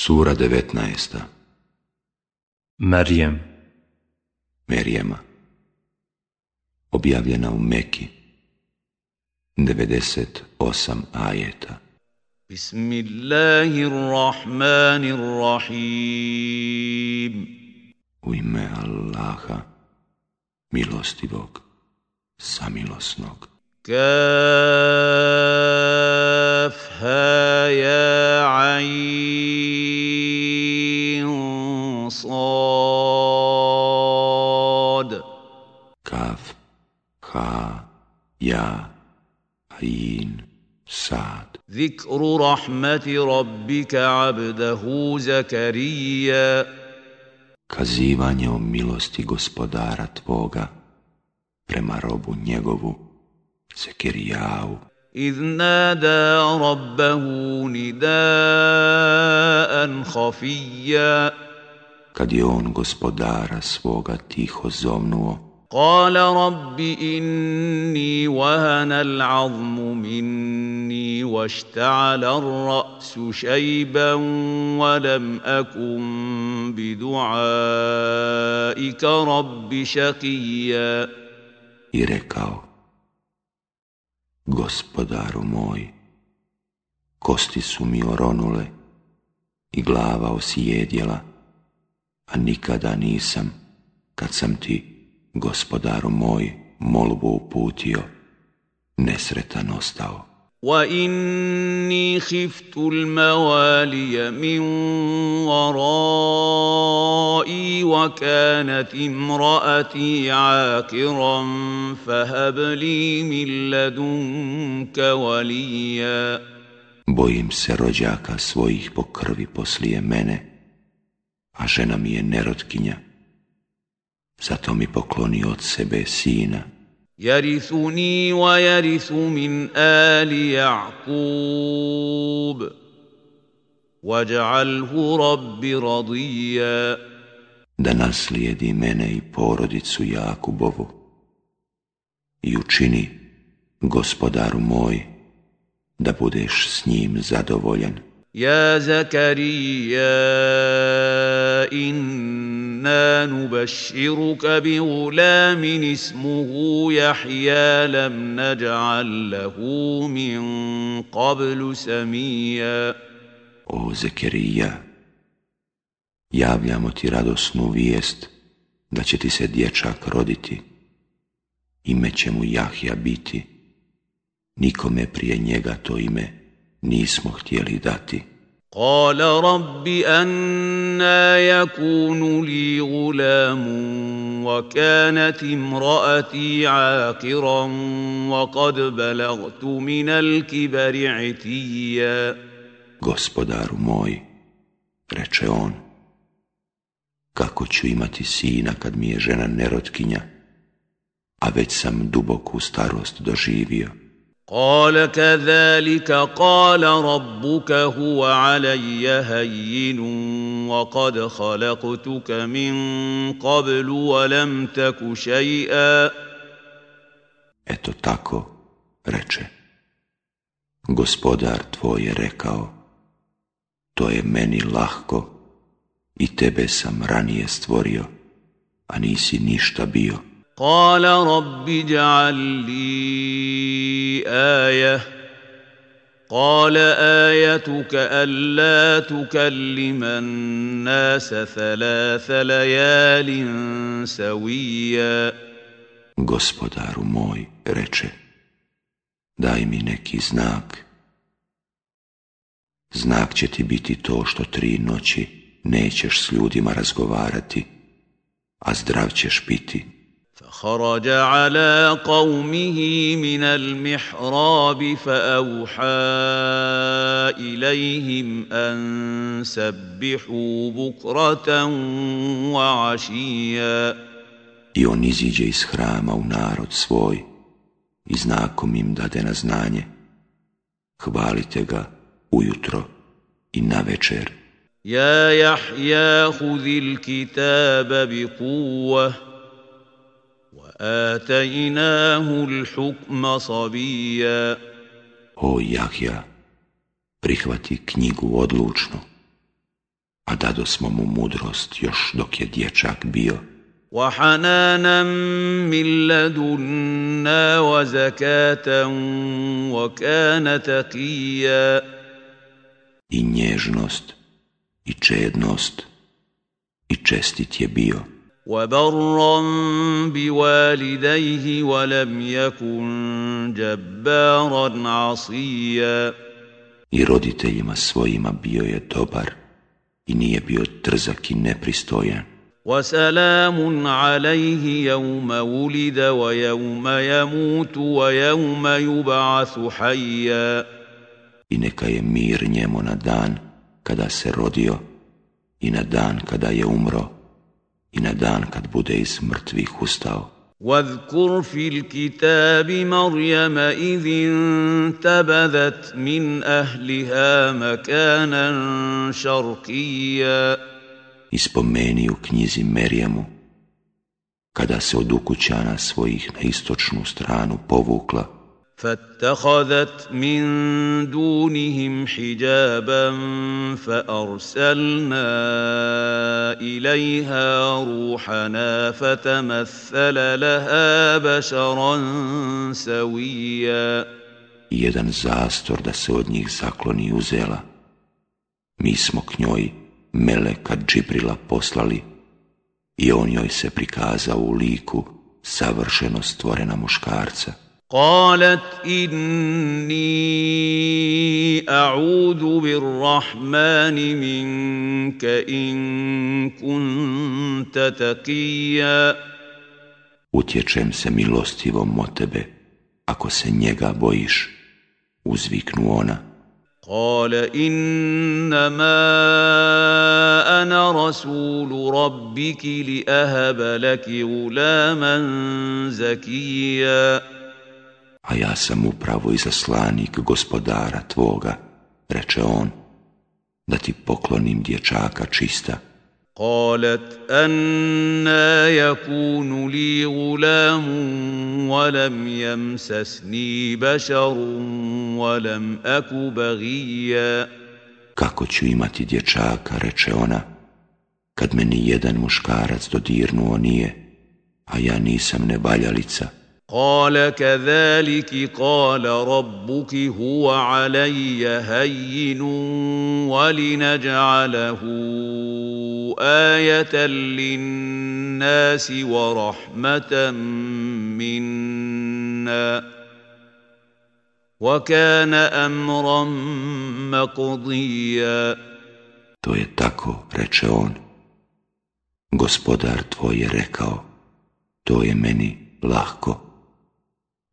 Sura 19. Marijem Merijema Objavljena u Meki. 98 ajeta. Bismillahirrahmanirrahim. U ime Allaha milostivog samilosnog. Kaf ha ya ayn صاد كاف خا يا عين سعد ذكر رحمة ربك عبده زكريا Kazivanje o milosti gospodara tvoga prema robu njegovu Zekerijavu. إذ نادى ربه نداء خفيا Kad je on gospodara svoga tiho zovnuo. قال رب إني وهن العظم مني واشتعل الرأس شيبا ولم أكن بدعائك رب شقيا I rekao, gospodaru moj, kosti su mi oronule i glava osjedjela, a nikada nisam, kad sam ti, gospodaru moj, molbu uputio, nesretan ostao. وإني خفت الموالي من ورائي وكانت امرأتي عاقرا فهب لي من لدنك وليا Bojim se rođaka svojih po krvi poslije mene, a žena mi je nerotkinja. Zato mi pokloni od sebe sina. Jarithuni wa jarithu min ali Ja'kub. Waj'alhu rabbi radija. Da naslijedi mene i porodicu Jakubovu. I učini, gospodaru moj, da budeš s njim zadovoljan. يا زكريا انا نبشرك بغلام اسمه يحيى لم نجعل له من قبل سميا O Zekerija, javljamo ti radosnu vijest da će ti se dječak roditi. Ime će mu Jahja biti. Nikome prije njega to ime nismo htjeli dati. قال رب أنا يكون لي غلام وكانت امرأتي عاقرا وقد بلغت من الكبر عتيا Gospodaru moj, reče on, kako ću imati sina kad mi je žena nerotkinja, a već sam duboku starost doživio. قال كذلك قال ربك هو علي هين وقد خلقتك من قبل ولم تك شيئا Eto tako, reče, gospodar tvoj je rekao, to je meni lahko i tebe sam ranije stvorio, a nisi ništa bio. قال رب اجعل لي ايه قال ايتك الا تكلم الناس ثلاث ليال سويا Gospodaru moj, reče, daj mi neki znak. Znak će ti biti to što tri noći nećeš s ljudima razgovarati, a zdrav ćeš biti. فخرج على قومه من المحراب فأوحى إليهم أن سبحوا بكرة وعشيا I on iziđe iz hrama u narod svoj i znakom im dade na znanje. Hvalite ga ujutro i na večer. يا يحيى خذ الكتاب بقوه وآتيناه وآتيناه الحكم صبيا. O, Jahja, prihvati knjigu odlučno. Dali smo mu znanje, mladosti. O, Jahja, prihvati knjigu odlučno. a dado smo mu mudrost još dok je dječak bio. وحنانا من لدنا وزكاة وكان تقيا I nježnost, i čednost, i čestit je bio. وبرا بوالديه ولم يكن جبارا عصيا I roditeljima svojima bio je dobar i nije bio trzak i nepristojan. وسلام عليه يوم ولد ويوم يموت ويوم يبعث حيا I neka je mir njemu na dan kada se rodio i na dan kada je umro i na dan kad bude iz mrtvih ustao. واذكر في الكتاب مريم إذ انتبذت من أهلها مكانا شرقيا I spomeni u knjizi Merijamu, kada se od ukućana svojih na istočnu stranu povukla, فاتخذت من دونهم حجابا فارسلنا اليها روحنا فتمثل لها بشرا سويا i jedan zastor da se od njih zakloni uzela. Mi smo k njoj Meleka Džibrila poslali i on joj se prikazao u liku savršeno stvorena muškarca. قالت إني أعوذ بالرحمن منك إن كنت تقيا Utječem se milostivom od tebe, ako se njega bojiš, uzviknu ona. قال إنما أنا رسول ربك لأهب لك غلاما زكيا A ja sam upravo izaslanik gospodara tvoga, reče on, da ti poklonim dječaka čista. قالت أنا يكون لي غلام ولم يمسسني بشر ولم أك بغيا Kako ću imati dječaka, reče ona, kad me ni jedan muškarac dodirnuo nije, a ja nisam nevaljalica. قال كذلك قال ربك هو علي هين ولنجعله آية للناس ورحمة منا وكان أمرا مقضيا To je tako, reče on. Gospodar tvoj je rekao, to je meni lahko.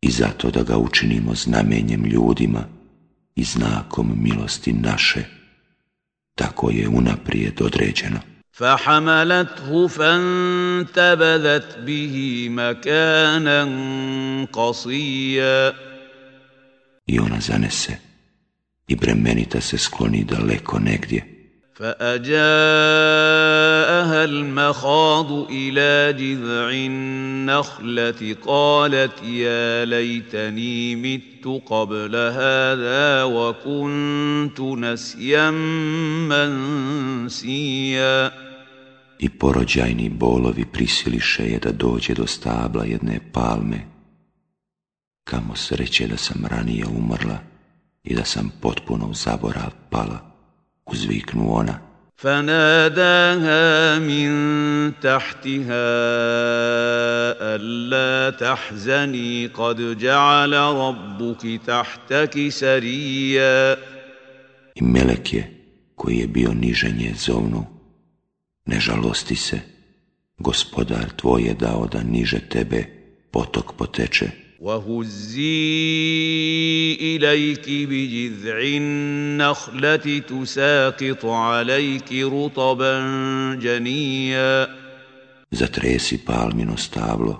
I zato da ga učinimo znamenjem ljudima i znakom milosti naše, tako je unaprijed određeno. فحملته فانتبذت به مكانا قصيا I ona zanese i bremenita se skloni daleko negdje. فأجاءها المخاض إلى جذع النخلة قالت يا ليتني مت قبل هذا وكنت نسيا منسيا I porođajni bolovi prisiliše je da dođe do stabla jedne palme. Kamo sreće da sam ranije umrla i da sam potpuno u zaborav pala. uzviknu ona. فناداها من تحتها ألا تحزني قد جعل ربك تحتك سريا I melek je, koji je bio niže nje zovnu, ne žalosti se, gospodar tvoj je dao da niže tebe potok poteče. وهزي إليك بجذع النخلة تساقط عليك رطبا جنيا Zatresi palmino stablo,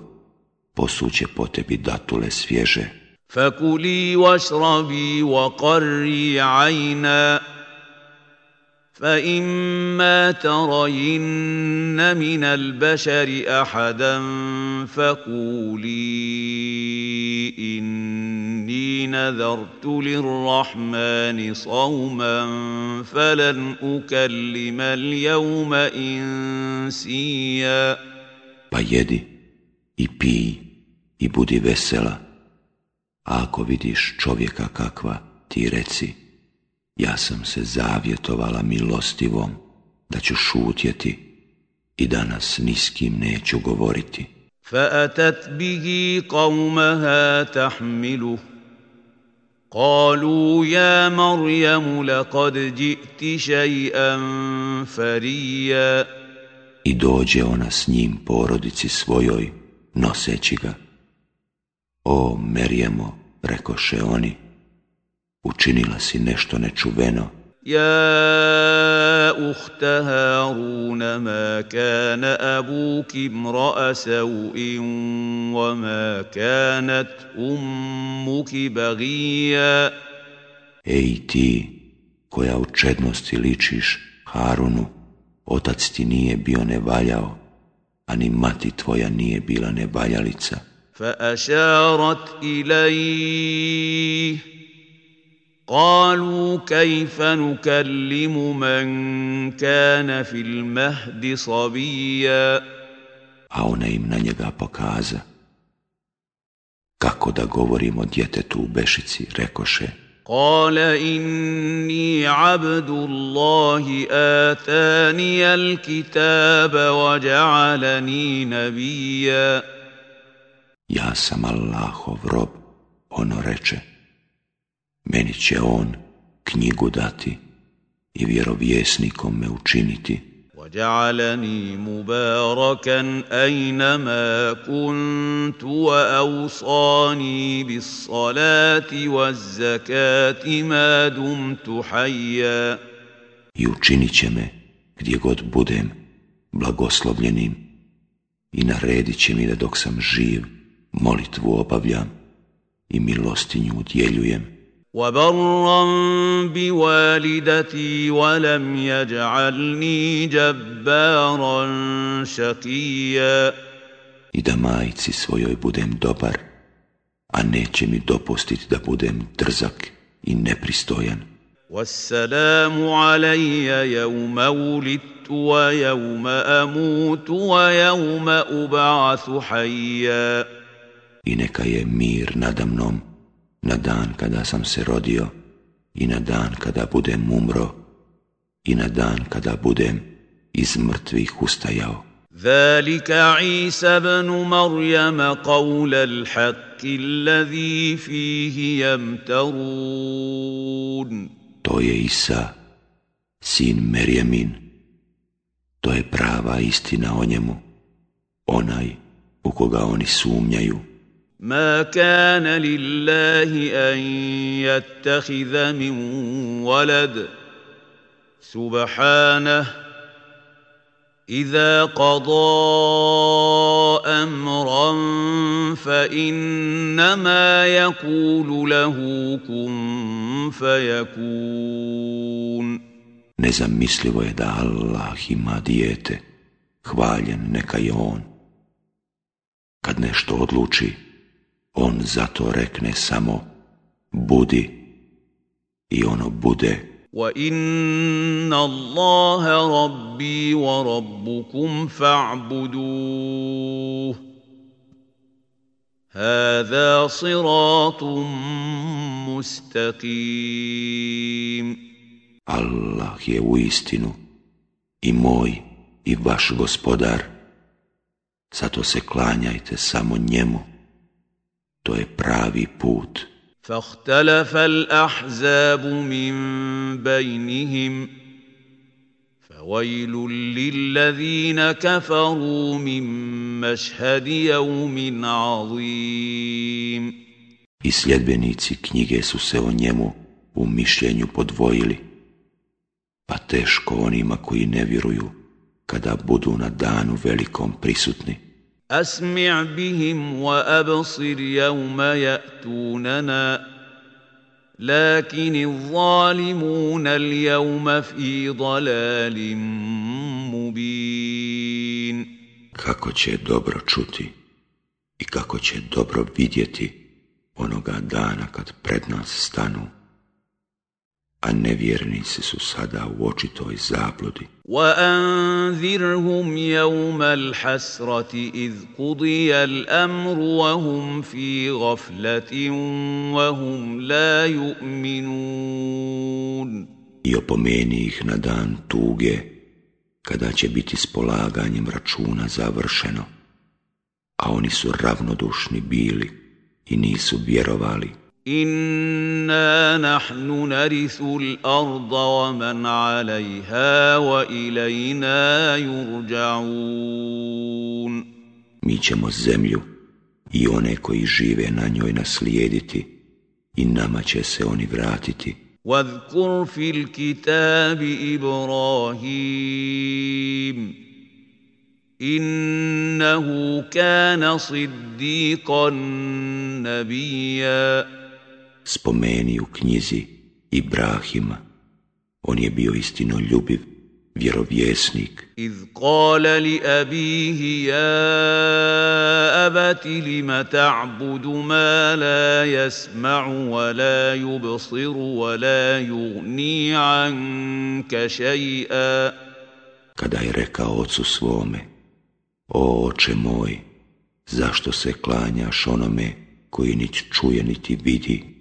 posuće po tebi datule svježe. فكلي واشربي وقري عينا فإما ترين من البشر أحدا فقولي إني نذرت للرحمن صوما فلن أكلم اليوم إنسيا. Pa jedi i pij i budi vesela, a ako vidiš čovjeka kakva, ti reci – Ja sam se zavjetovala milostivom da ću šutjeti i danas ni s kim neću govoriti. فأتت به قومها تحمله قالوا يا مريم لقد جئت شيئا فريا I dođe ona s njim porodici svojoj, noseći ga. O, Merjemo, rekoše oni, učinila si nešto nečuveno. Ja uhta Haruna ma kana abuki mra'a sawin wa ma kanat ummuki bagija. Ej ti, koja u čednosti ličiš Harunu, otac ti nije bio nevaljao, a ni mati tvoja nije bila nevaljalica. Fa ašarat ilajih قالوا كيف نكلم من كان في المهد صبيا a ona im na njega pokaza. Kako da govorimo djetetu u bešici, rekoše. قال إني عبد الله آتاني الكتاب وجعلني نبيا Ja sam Allahov rob, ono reče. Meni će on knjigu dati i vjerovjesnikom me učiniti. وجعلني مباركا أينما كنت وأوصاني بالصلاة والزكاة ما دمت حيا I učinit će me gdje god budem blagoslovljenim i naredit će mi da dok sam živ molitvu obavljam i milostinju udjeljujem. وبرا بوالدتي ولم يجعلني جبارا شقيا. I da majici svojoj budem dobar, a neće mi dopustiti da budem drzak i والسلام علي يوم ولدت ويوم أموت ويوم أبعث حيا. إنك يا مير نادمنوم نوم na dan kada sam se rodio i na dan kada budem umro i na dan kada budem iz mrtvih ustajao. ذلك عيسى بن مريم قول الحق الذي فيه يمترون To je Isa, sin Merjemin. To je prava istina o njemu, onaj u koga oni sumnjaju. ما كان لله ان يتخذ من ولد سبحانه اذا قضى امرا فانما يقول له كن فيكون Nezamislivo je da Allah ima dijete, hvaljen neka je on. Kad nešto odluči, on zato rekne samo budi i ono bude. وَإِنَّ اللَّهَ رَبِّي وَرَبُّكُمْ فَاعْبُدُوهُ هَذَا صِرَاطٌ مُسْتَقِيمٌ Allah je u istinu i moj i vaš gospodar, zato se klanjajte samo njemu. To je pravi put. فاختلف الأحزاب من بينهم فويل للذين كفروا من مشهد يوم عظيم I sljedbenici knjige su se o njemu u mišljenju podvojili. Pa teško onima koji ne vjeruju kada budu na danu velikom prisutni. أسمع بهم وأبصر يوم يأتوننا لكن الظالمون اليوم في ضلال مبين Kako će dobro čuti i kako će dobro vidjeti onoga dana kad pred nas stanu, a nevjernici su sada u očitoj zabludi. وأنذرهم يوم الحسرة إذ قضي الأمر وهم في غفلة وهم لا يؤمنون I opomeni ih na dan tuge, kada će biti s polaganjem računa završeno, a oni su ravnodušni bili i nisu vjerovali. إنا نحن نرث الأرض ومن عليها وإلينا يرجعون Mi ćemo zemlju i one koji žive na njoj naslijediti i nama će se oni vratiti. واذكر في الكتاب إبراهيم إنه كان صديقا نبيا spomeni u knjizi Ibrahima. On je bio istino ljubiv, vjerovjesnik. Iz kala li abihi ja abati lima ta'budu ma la jasma'u wa la jubsiru wa la jugni anka šaj'a. Kada je rekao ocu svome, o oče moj, zašto se klanjaš onome koji nić čuje niti vidi?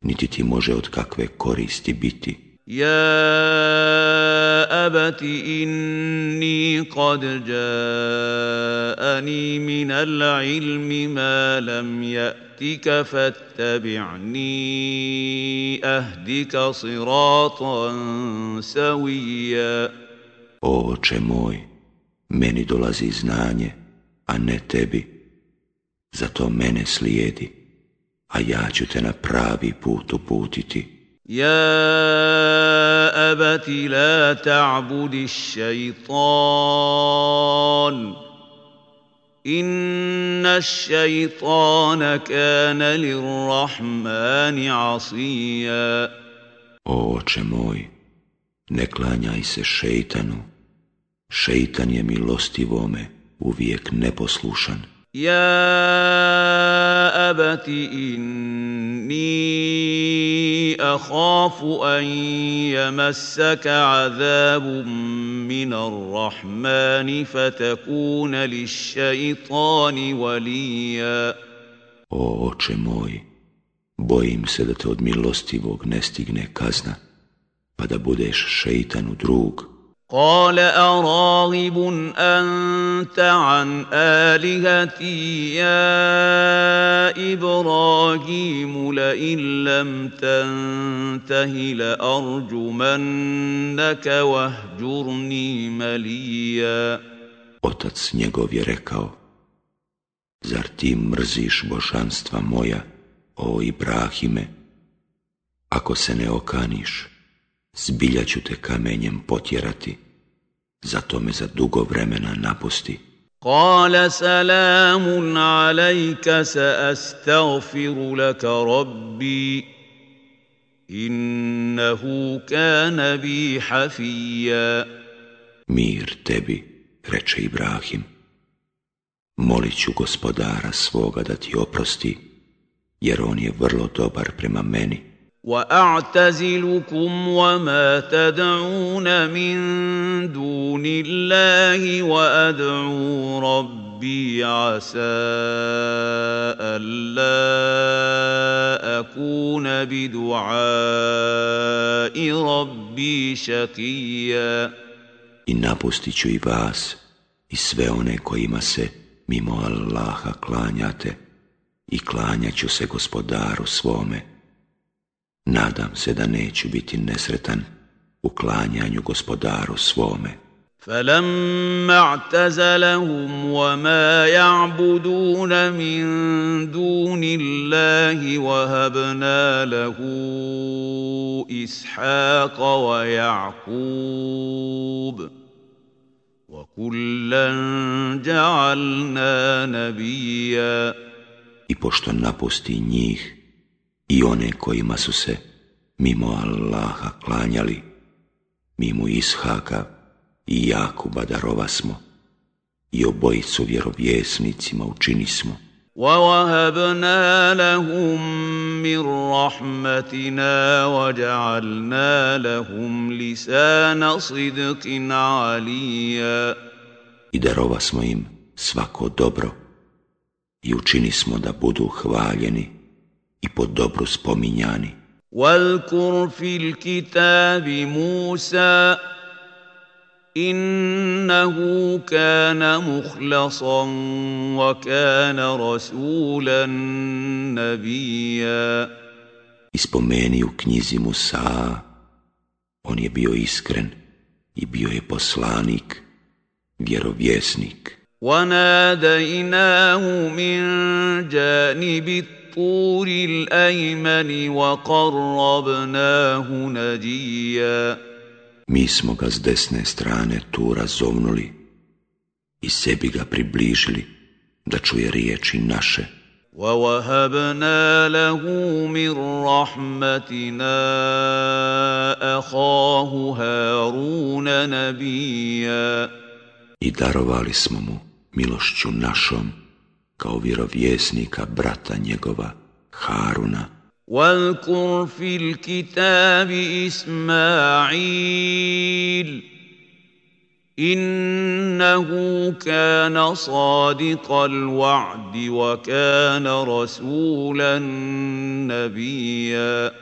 niti ti može od kakve koristi biti. يا أبت إني قد جاءني من العلم ما لم يأتك فاتبعني أهدك صراطا سويا O oče moj, meni dolazi znanje, a ne tebi, zato mene slijedi, a ja ću te na pravi put uputiti. يا أبت لا تعبد الشيطان إن الشيطان كان للرحمن عصيا O oče moj, ne klanjaj se šeitanu, šeitan je milostivome uvijek neposlušan. يا أبت إني أخاف أن يمسك عذاب من الرحمن فتكون للشيطان وليا O oče moj, bojim se da te od milostivog ne stigne kazna, pa da budeš šeitanu drug. قال أراغب أنت عن آلهتي يا إبراهيم لئن لم تنته لأرجمنك واهجرني مليا Otac njegov je rekao, zar ti mrziš božanstva moja, o Ibrahime? Ako se ne okaniš, zbilja ću te kamenjem potjerati, zato me za dugo vremena napusti. Kale salamun alajka se astagfiru laka rabbi, innehu kana bi hafija. Mir tebi, reče Ibrahim. Molit ću gospodara svoga da ti oprosti, jer on je vrlo dobar prema meni. واعتزلكم وما تدعون من دون الله وادعو ربي عسى الا اكون بدعاء ربي شقيا I napustit ću i vas i sve one kojima se mimo Allaha klanjate i klanjat ću se gospodaru svome. nadam se da neću biti nesretan u klanjanju gospodaru svome. فَلَمَّا اعْتَزَلَهُمْ وَمَا يَعْبُدُونَ مِنْ دُونِ اللَّهِ وَهَبْنَا لَهُ إِسْحَاقَ وَيَعْقُوبَ وَكُلًّا جَعَلْنَا نَبِيًّا إِذْ بُشْتَ نَبُسْتِي نِيهِ i one kojima su se mimo Allaha klanjali, mimo Ishaka i Jakuba darova smo i obojicu vjerovjesnicima učini smo. ووهبنا لهم من رحمتنا وجعلنا لهم لسان صدق عليا I darova smo im svako dobro i učini smo da budu hvaljeni i po dobru spominjani. واذكر في الكتاب موسى إنه كان مخلصا وكان رسولا نبيا Ispomeni u knjizi Musa, on je bio iskren i bio je poslanik, vjerovjesnik. وناديناه من جانب الطور الأيمن وقربناه نجيا Mi smo ga s desne strane tura zovnuli i sebi ga približili da čuje riječi naše. ووهبنا له من رحمتنا أخاه هارون نبيا I darovali smo mu milošću našom kao vjerovjesnika brata njegova Haruna. واذكر في الكتاب إسماعيل إنه كان صادق الوعد وكان رسولا نبيا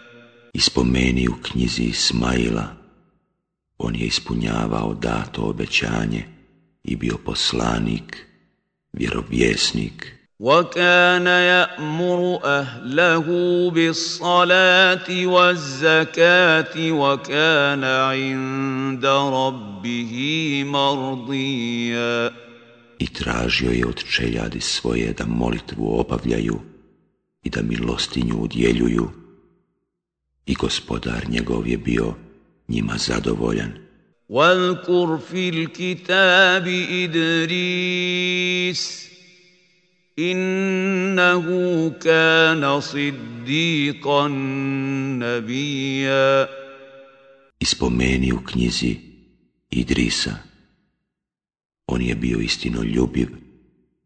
Ispomeni u knjizi Ismaila, on je ispunjavao dato obećanje i bio poslanik, vjerovjesnik. وكان يأمر أهله بالصلاة والزكاة وكان عند ربه مرضيا I tražio je od čeljadi svoje da molitvu obavljaju i da milostinju udjeljuju. I gospodar njegov je bio njima zadovoljan. واذكر في الكتاب إدريس إنه كان صديقا نبيا Ispomeni u knjizi Idrisa. On je bio istino ljubiv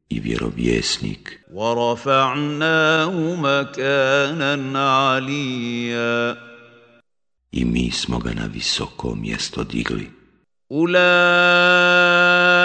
i vjerovjesnik. ورفعناه مكانا عليا I mi smo ga na visoko mjesto digli.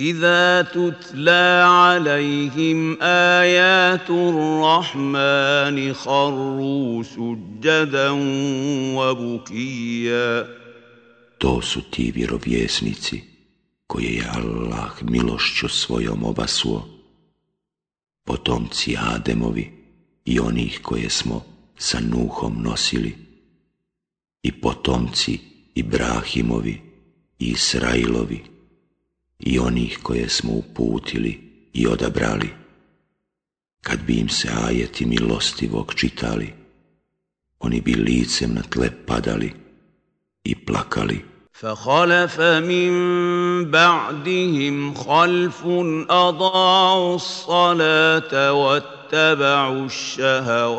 إذا تتلى عليهم آيات الرحمن خروا سجدا وبكيا To su ti vjerovjesnici koje je Allah milošću svojom obasuo, potomci Ademovi i onih koje smo sa Nuhom nosili, i potomci Ibrahimovi i Israilovi, i onih koje smo uputili i odabrali, kad bi im se ajeti milostivog čitali, oni bi licem na tle padali i plakali. فخلف من بعدهم خلف أضاعوا الصلاة واتبعوا الشهوات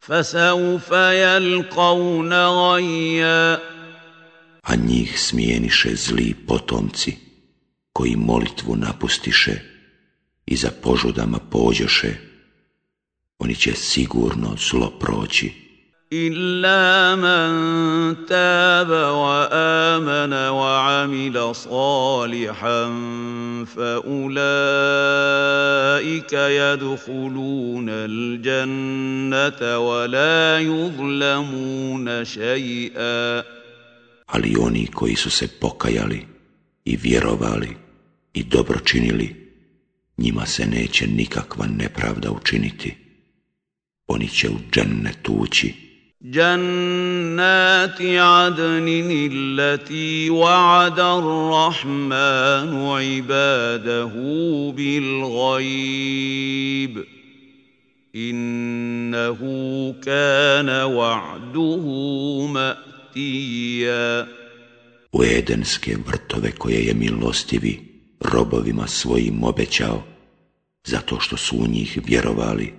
فسوف يلقون غيًّا a njih smijeniše zli potomci, koji molitvu napustiše i za požudama pođoše, oni će sigurno zlo proći. إلا من تاب وآمن وعمل صالحا فأولئك يدخلون الجنة ولا يظلمون شيئا Ali oni koji su se pokajali i vjerovali i dobro činili, njima se neće nikakva nepravda učiniti. Oni će u džennet ući. جنات عدن التي وعد الرحمن عباده بالغيب انه كان وعده ماتيا U edenske vrtove koje je milostivi robovima svojim obećao, zato što su u njih vjerovali,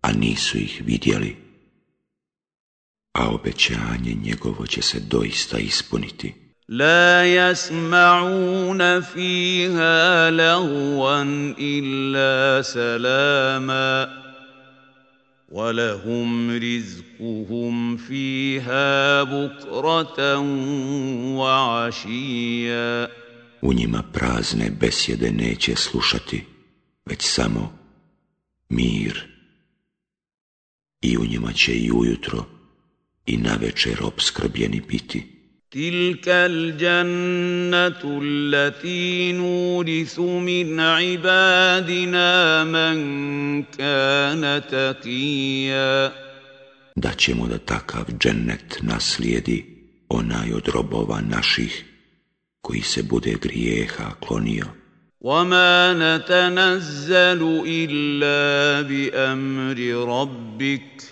a nisu ih vidjeli. A obećanje njegovo će se doista ispuniti. لا يسمعون فيها لغوا الا سلاما ولهم رزقهم فيها بكره وعشيا U njima prazne besjede neće slušati, već samo mir. I u njima će i ujutro i na večer obskrbljeni biti. تلك الجنة التي نورث من عبادنا من كان تقيا Da ćemo da takav džennet naslijedi onaj od robova naših koji se bude grijeha klonio. وما نتنزل إلا بأمر ربك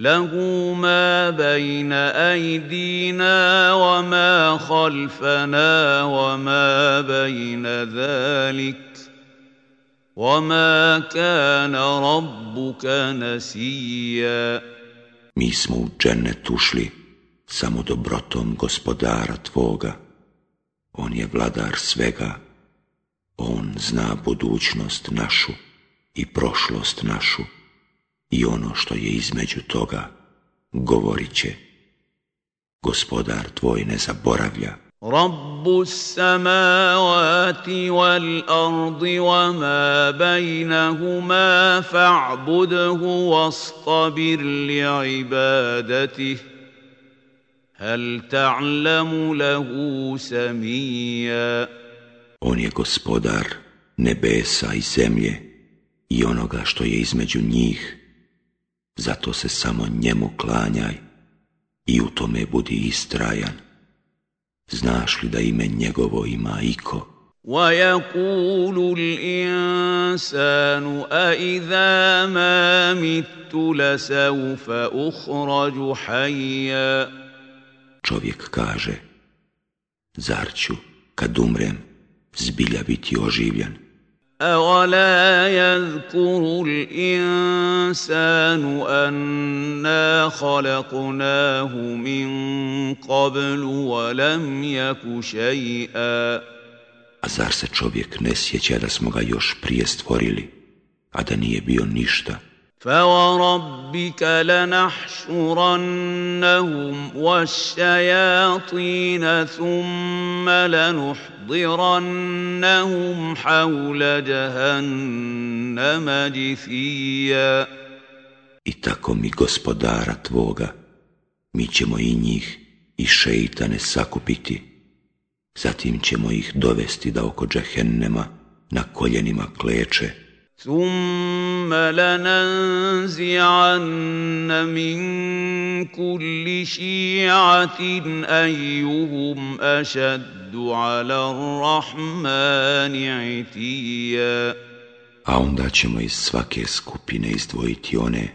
له ما بين أيدينا وما خلفنا وما بين ذلك وما كان ربك نسيا Mi smo u džennet ušli samo dobrotom gospodara Tvoga. On je vladar svega. On zna budućnost našu i prošlost našu i ono što je između toga govorit će. Gospodar Tvoj ne zaboravlja. رب السماوات والأرض وما بينهما فاعبده واصطبر لعبادته هل تعلم له سميا On je gospodar nebesa i zemlje i onoga što je između njih. Zato se samo njemu klanjaj i u tome budi istrajan. Znaš li da ime njegovo ima iko? ويقول الإنسان أإذا ما مت لسوف أخرج حيا Čovjek kaže, zar ću, kad umrem, zbilja biti oživljen? أولا يذكر الإنسان أنا خلقناه من قبل ولم يك شيئا A zar se čovjek ne sjeća da smo ga još prije stvorili, a da nije bio ništa? فوربك لنحشرنهم والشياطين ثم لنحضرنهم حول جهنم جثيا I tako mi gospodara tvoga, mi ćemo i njih i šeitane sakupiti, zatim ćemo ih dovesti da oko džehennema na koljenima kleče, ثم لننزعن من كل شيعة أيهم أشد على الرحمن عتيا a onda ćemo iz svake skupine izdvojiti one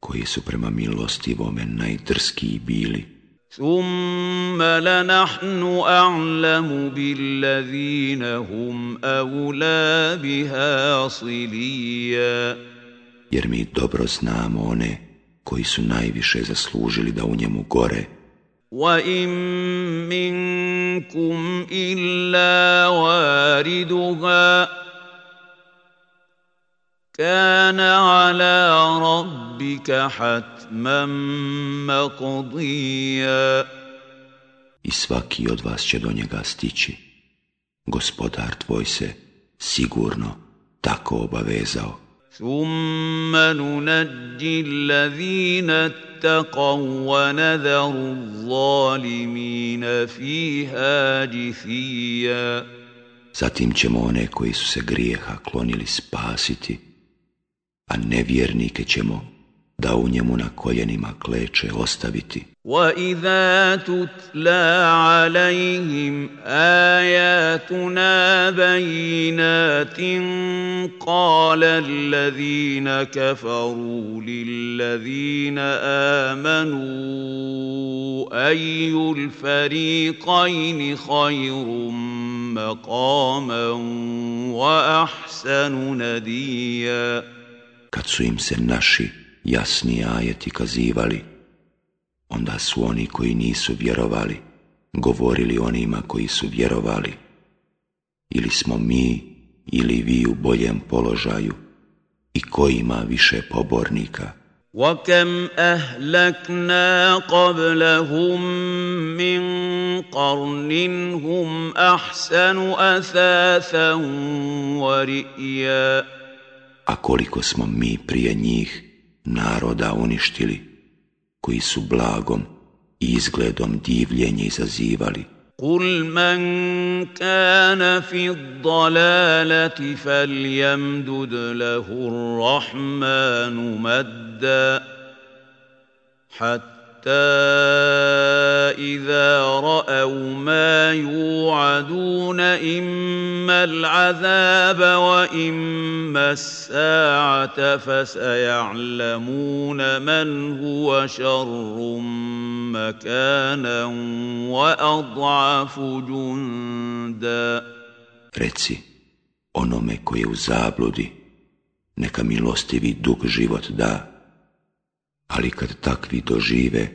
koji su prema milostivome najdrskiji bili. ثم لنحن أعلم بالذين هم أولى بها صليا jer mi dobro znamo one koji su najviše zaslužili da u njemu gore, وإن منكم إلا واردها كان على ربك حتما مقضيا i svaki od vas će do njega stići. Gospodar tvoj se sigurno tako obavezao. ثم ننجي الذين اتقوا ونذر الظالمين فيها جثيا Zatim ćemo one koji su se grijeha klonili spasiti, a nevjernike ćemo da u njemu na koljenima kleče ostaviti. وَإِذَا تُتْلَى عَلَيْهِمْ آيَاتُنَا بَيِّنَاتٍ قَالَ الَّذِينَ كَفَرُوا لِلَّذِينَ آمَنُوا أَيُّ الْفَرِيقَيْنِ خَيْرٌ مَقَامًا وَأَحْسَنُ نَدِيًّا Kad su im se naši jasni ajeti kazivali, onda su oni koji nisu vjerovali govorili onima koji su vjerovali, ili smo mi ili vi u boljem položaju i ko ima više pobornika. وَكَمْ أَهْلَكْنَا قَبْلَهُمْ مِنْ قَرْنٍ هُمْ أَحْسَنُ أَثَاثًا وَرِئْيًا A koliko smo mi prije njih naroda uništili, koji su blagom i izgledom divljenje izazivali. قل من كان في الضلالة فليمدد له الرحمن مدا حتى إذا رأوا ما يوعدون إما العذاب وإما الساعة فسيعلمون من هو شر مكانا وأضعف جندا. Reci, onome koji je u zabludi, neka milostivi dug život da, ali kad takvi dožive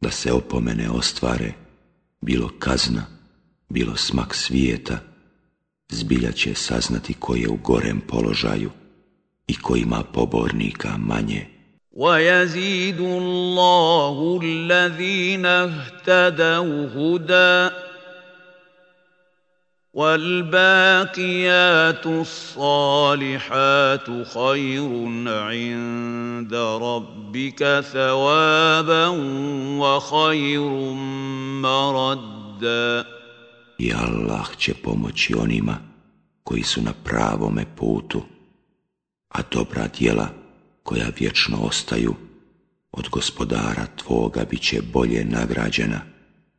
da se opomene ostvare, bilo kazna, bilo smak svijeta, zbilja će saznati ko je u gorem položaju i ko ima pobornika manje. وَيَزِيدُ اللَّهُ الَّذِينَ اهْتَدَوْا هُدًى والباقيات الصالحات خير عند ربك ثوابا وخير مردا I Allah će pomoći onima koji su na pravome putu, a dobra djela koja vječno ostaju od gospodara tvoga bit će bolje nagrađena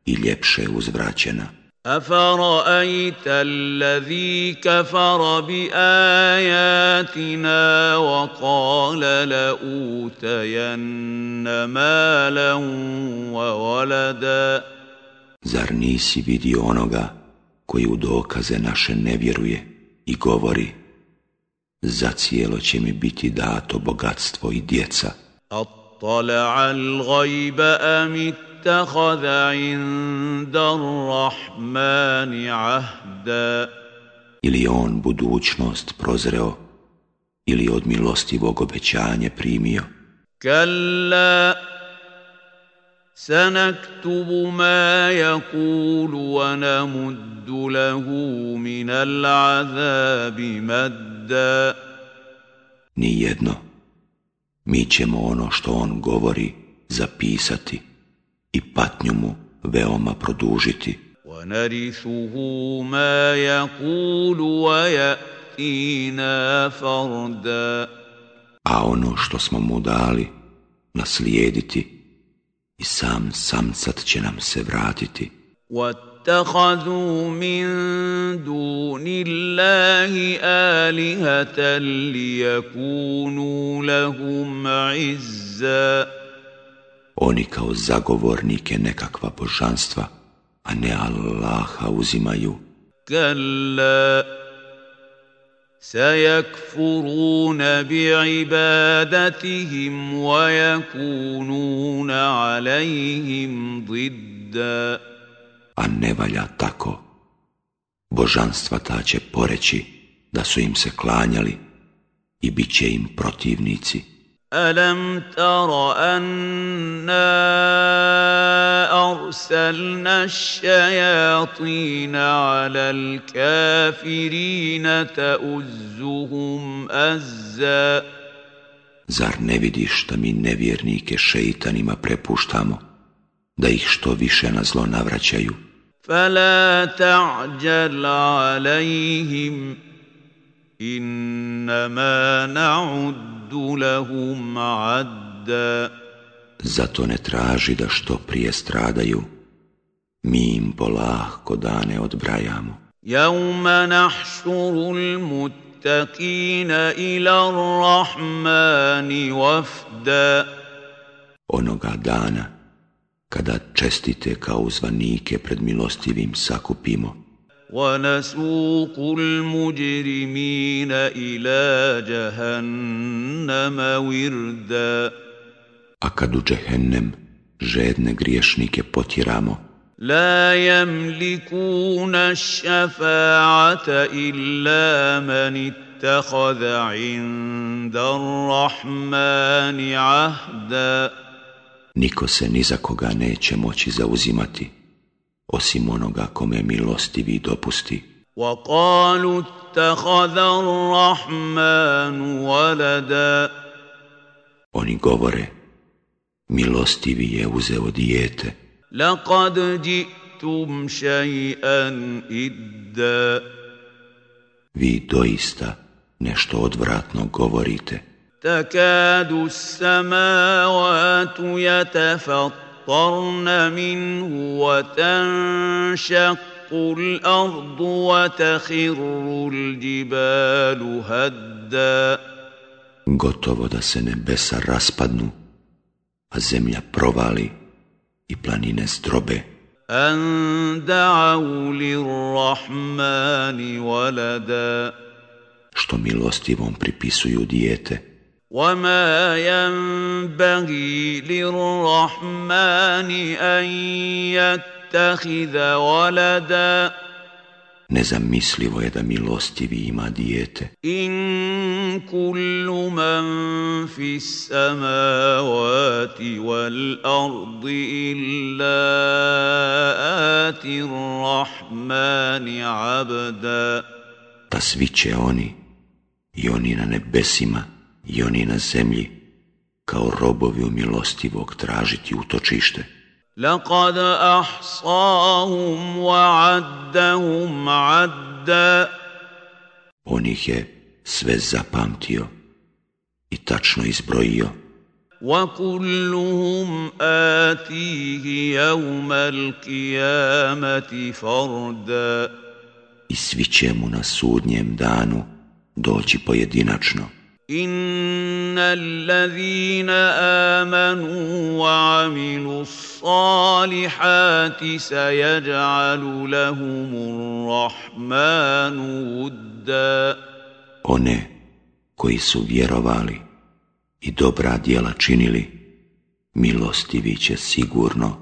i ljepše uzvraćena. أفرأيت الذي كفر بآياتنا وقال لأوتين مالا وولدا Zar nisi vidio onoga koji u dokaze naše ne vjeruje i govori Zacijelo će mi biti dato bogatstvo i djeca. اطلع الغيب أم اتخذ عند الرحمن عهدا Ili on budućnost prozreo ili od milostivog obećanje primio. كلا سنكتب ما يقول ونمد له من العذاب مدا Ni jedno. Mi ćemo ono što on govori zapisati i patnju mu veoma produžiti. وَنَرِثُهُ مَا يَقُولُ وَيَأْتِينَا فَرْدًا A ono što smo mu dali, naslijediti i sam samcat će nam se vratiti. وَاتَّخَذُوا مِن دُونِ اللَّهِ آلِهَةً لِيَكُونُوا لَهُمْ عِزَّا oni kao zagovornike nekakva božanstva, a ne Allaha uzimaju. Kalla, sajakfuruna bi ibadatihim, wa jakununa alaihim zidda. A ne valja tako. Božanstva ta će poreći da su im se klanjali i bit će im protivnici. ألم تر أنا أرسلنا الشياطين على الكافرين تؤزهم أزا Zar ne vidiš da mi nevjernike šeitanima prepuštamo, da ih što više na zlo navraćaju? فلا تعجل عليهم innama na'uddu lahum adda. Zato ne traži da što prije stradaju, mi im polahko dane odbrajamo. Jauma nahšurul muttakina ila rahmani wafda. Onoga dana, kada čestite kao zvanike pred milostivim sakupimo, ونسوق المجرمين إلى جهنم وردا a kad u džehennem žedne griješnike potjeramo, لا يملكون الشفاعة إلا من اتخذ عند الرحمن عهدا niko se ni za koga neće moći zauzimati, osim onoga kome milostivi dopusti. وقالوا اتخذ الرحمن ولدا Oni govore, milostivi je uzeo dijete, لقد جئتم شيئا إدا vi doista nešto odvratno govorite. تكاد السماوات يتفطرن منه وتنشق الأرض وتخر الجبال هدا Gotovo da se nebesa raspadnu, a zemlja provali i planine zdrobe, أن دعوا للرحمن ولدا što milostivom pripisuju dijete. وما ينبغي للرحمن أن يتخذ ولدا Nezamislivo je da milostivi ima dijete. إن كل من في السماوات والأرض إلا آتي الرحمن عبدا Da svi će oni, i oni na nebesima, i oni na zemlji, kao robovi u milostivog tražiti utočište. لقد أحصاهم وعدهم عدا On ih je sve zapamtio i tačno izbrojio. وكلهم آتيه يوم القيامة فردا i svi će mu na sudnjem danu doći pojedinačno. إن الذين آمنوا وعملوا الصالحات سيجعل لهم الرحمن ودا One koji su vjerovali i dobra djela činili, milostivi će sigurno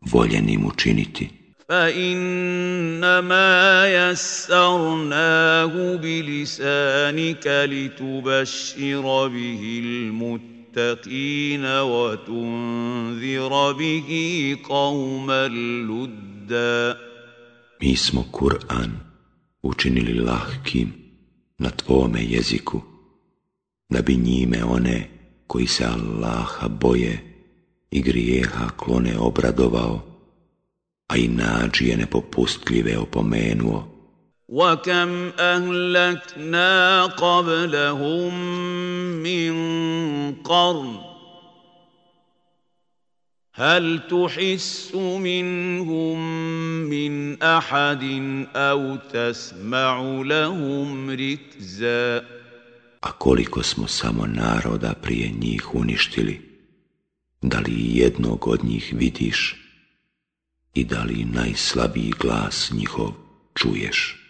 voljenim učiniti. فإنما يسرناه بلسانك لتبشر به المتقين وتنذر به قوما لدا Mi smo Kur'an učinili lahkim na tvome jeziku, da bi njime one koji se Allaha boje i grijeha klone obradovao, a i nađije nepopustljive opomenuo. وكم أهلكنا قبلهم من قرن هل تحس منهم من أحد أو تسمع لهم ركزا A koliko smo samo naroda prije njih uništili, da li i jednog od njih vidiš I da li najslabiji glas njihov čuješ?